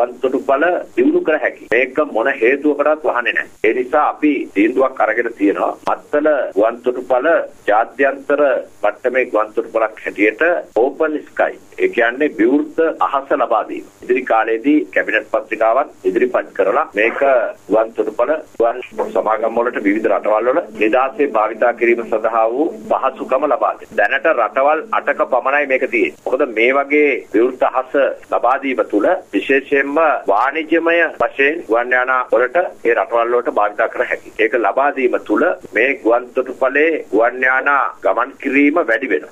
ගුවන් තොටුපළ දියුණු කර හැකි. මේක මොන හේතුවකටවත් වහන්නේ නැහැ. ඒ නිසා අපි තීන්දුවක් අරගෙන තියෙනවා. මත්තල ගුවන් තොටුපළ ජාත්‍යන්තර මට්ටමේ ගුවන් තොටුපළක් හැටියට ඕපන් ස්කයි. ඒ කියන්නේ විවෘත අහස ලබා දීම. ඉදිරි කාලයේදී කැබිනට් පත්‍රිකාවක් ඉදිරිපත් කරලා මේක ගුවන් තොටුපළ ගුවන් සමාගම් වලට විවිධ රටවල් වල නිදාසේ භාවිතා කිරීම සඳහා වූ පහසුකම ලබා දෙනවා. දැනට රටවල් 8ක පමණයි මේක තියෙන්නේ. මොකද මේ වගේ විවෘත අහස ලබා දීම තුළ විශේෂයෙන්ම වාණිජ්‍යමය වශයෙන් ගුවන් යාන වලට ඒ රටවල් වලට භාවිතා කර හැකියි. ඒක ලබා දීම තුළ මේ ගුවන් තොටුපළේ ගුවන් යාන ගමන් කිරීම වැඩි වෙනවා.